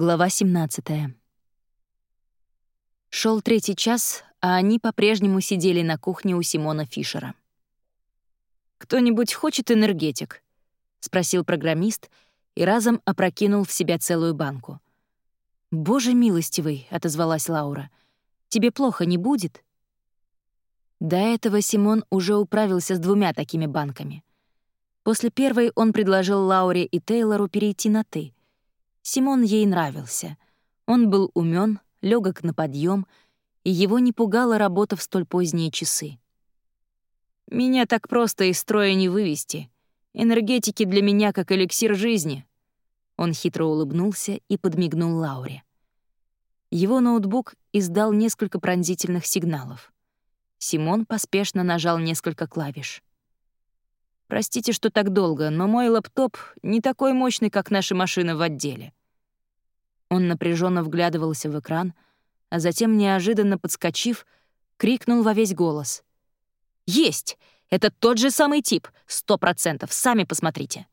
Глава 17. Шел третий час, а они по-прежнему сидели на кухне у Симона Фишера. «Кто-нибудь хочет энергетик?» — спросил программист и разом опрокинул в себя целую банку. «Боже милостивый», — отозвалась Лаура, — «тебе плохо не будет?» До этого Симон уже управился с двумя такими банками. После первой он предложил Лауре и Тейлору перейти на «ты», Симон ей нравился. Он был умен, легок на подъем, и его не пугала работа в столь поздние часы. «Меня так просто из строя не вывести. Энергетики для меня как эликсир жизни». Он хитро улыбнулся и подмигнул Лауре. Его ноутбук издал несколько пронзительных сигналов. Симон поспешно нажал несколько клавиш. «Простите, что так долго, но мой лаптоп не такой мощный, как наши машины в отделе. Он напряженно вглядывался в экран, а затем, неожиданно подскочив, крикнул во весь голос. «Есть! Это тот же самый тип! Сто процентов! Сами посмотрите!»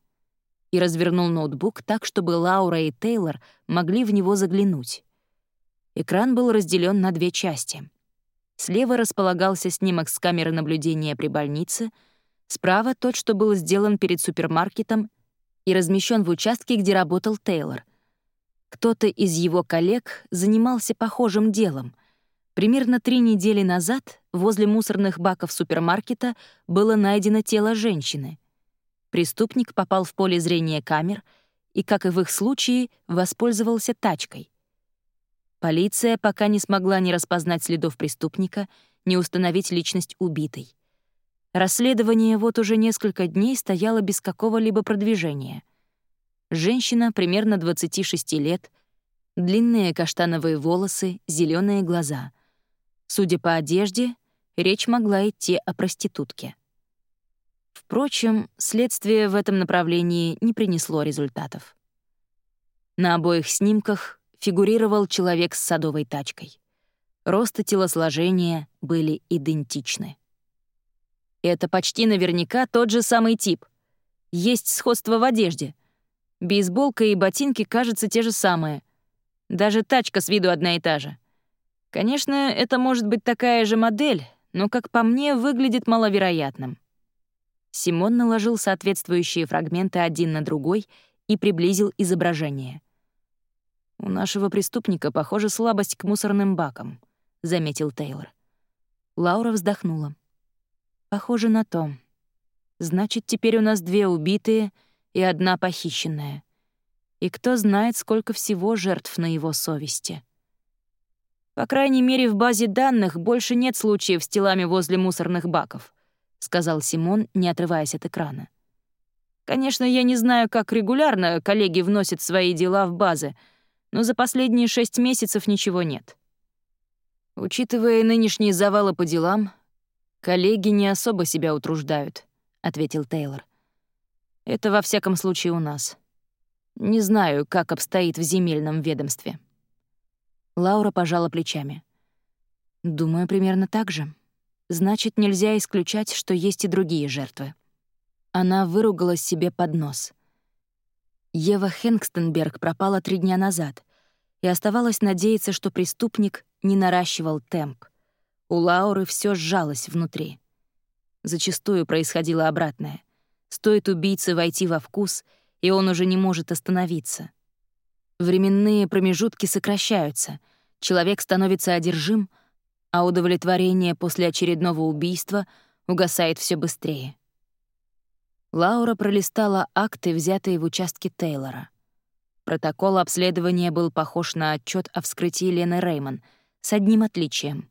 И развернул ноутбук так, чтобы Лаура и Тейлор могли в него заглянуть. Экран был разделен на две части. Слева располагался снимок с камеры наблюдения при больнице, справа — тот, что был сделан перед супермаркетом и размещен в участке, где работал Тейлор — кто-то из его коллег занимался похожим делом. Примерно три недели назад возле мусорных баков супермаркета было найдено тело женщины. Преступник попал в поле зрения камер и, как и в их случае, воспользовался тачкой. Полиция пока не смогла ни распознать следов преступника, ни установить личность убитой. Расследование вот уже несколько дней стояло без какого-либо продвижения — Женщина примерно 26 лет, длинные каштановые волосы, зеленые глаза. Судя по одежде, речь могла идти о проститутке. Впрочем, следствие в этом направлении не принесло результатов. На обоих снимках фигурировал человек с садовой тачкой. Рост и телосложение были идентичны. Это почти наверняка тот же самый тип. Есть сходство в одежде — Бейсболка и ботинки, кажется, те же самые. Даже тачка с виду одна и та же. Конечно, это может быть такая же модель, но, как по мне, выглядит маловероятным. Симон наложил соответствующие фрагменты один на другой и приблизил изображение. «У нашего преступника, похоже, слабость к мусорным бакам», — заметил Тейлор. Лаура вздохнула. «Похоже на то. Значит, теперь у нас две убитые — и одна похищенная. И кто знает, сколько всего жертв на его совести. По крайней мере, в базе данных больше нет случаев с телами возле мусорных баков, сказал Симон, не отрываясь от экрана. Конечно, я не знаю, как регулярно коллеги вносят свои дела в базы, но за последние шесть месяцев ничего нет. Учитывая нынешние завалы по делам, коллеги не особо себя утруждают, ответил Тейлор. Это во всяком случае у нас. Не знаю, как обстоит в земельном ведомстве. Лаура пожала плечами. Думаю, примерно так же. Значит, нельзя исключать, что есть и другие жертвы. Она выругалась себе под нос. Ева Хэнкстенберг пропала три дня назад, и оставалось надеяться, что преступник не наращивал темп. У Лауры все сжалось внутри. Зачастую происходило обратное. Стоит убийце войти во вкус, и он уже не может остановиться. Временные промежутки сокращаются, человек становится одержим, а удовлетворение после очередного убийства угасает все быстрее. Лаура пролистала акты, взятые в участке Тейлора. Протокол обследования был похож на отчет о вскрытии Лены Реймон с одним отличием.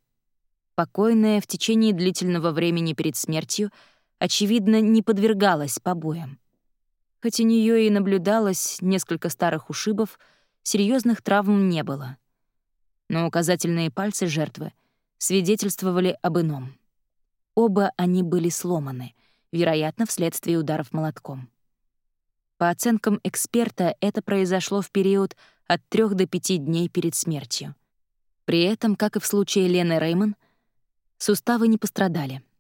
Покойная в течение длительного времени перед смертью — очевидно, не подвергалась побоям. Хоть у нее и наблюдалось несколько старых ушибов, серьезных травм не было. Но указательные пальцы жертвы свидетельствовали об ином. Оба они были сломаны, вероятно, вследствие ударов молотком. По оценкам эксперта, это произошло в период от 3 до 5 дней перед смертью. При этом, как и в случае Лены Реймон, суставы не пострадали —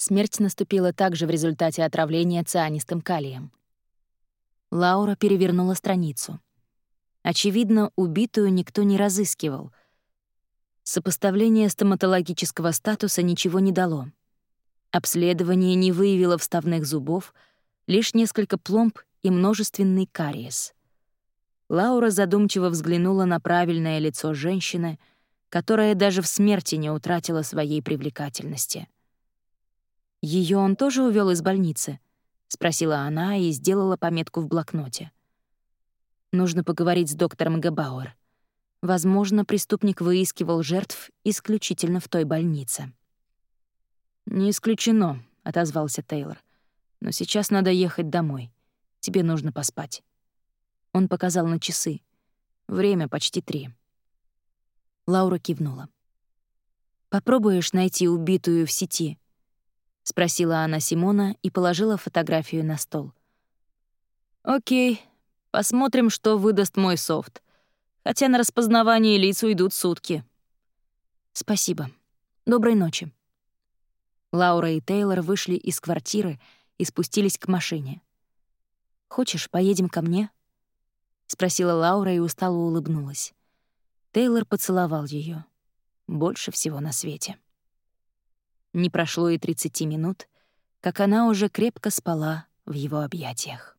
Смерть наступила также в результате отравления цианистым калием. Лаура перевернула страницу. Очевидно, убитую никто не разыскивал. Сопоставление стоматологического статуса ничего не дало. Обследование не выявило вставных зубов, лишь несколько пломб и множественный кариес. Лаура задумчиво взглянула на правильное лицо женщины, которая даже в смерти не утратила своей привлекательности. Ее он тоже увел из больницы?» — спросила она и сделала пометку в блокноте. «Нужно поговорить с доктором Габауэр. Возможно, преступник выискивал жертв исключительно в той больнице». «Не исключено», — отозвался Тейлор. «Но сейчас надо ехать домой. Тебе нужно поспать». Он показал на часы. Время почти три. Лаура кивнула. «Попробуешь найти убитую в сети?» — спросила она Симона и положила фотографию на стол. «Окей, посмотрим, что выдаст мой софт. Хотя на распознавание лиц уйдут сутки». «Спасибо. Доброй ночи». Лаура и Тейлор вышли из квартиры и спустились к машине. «Хочешь, поедем ко мне?» — спросила Лаура и устало улыбнулась. Тейлор поцеловал ее. Больше всего на свете. Не прошло и 30 минут, как она уже крепко спала в его объятиях.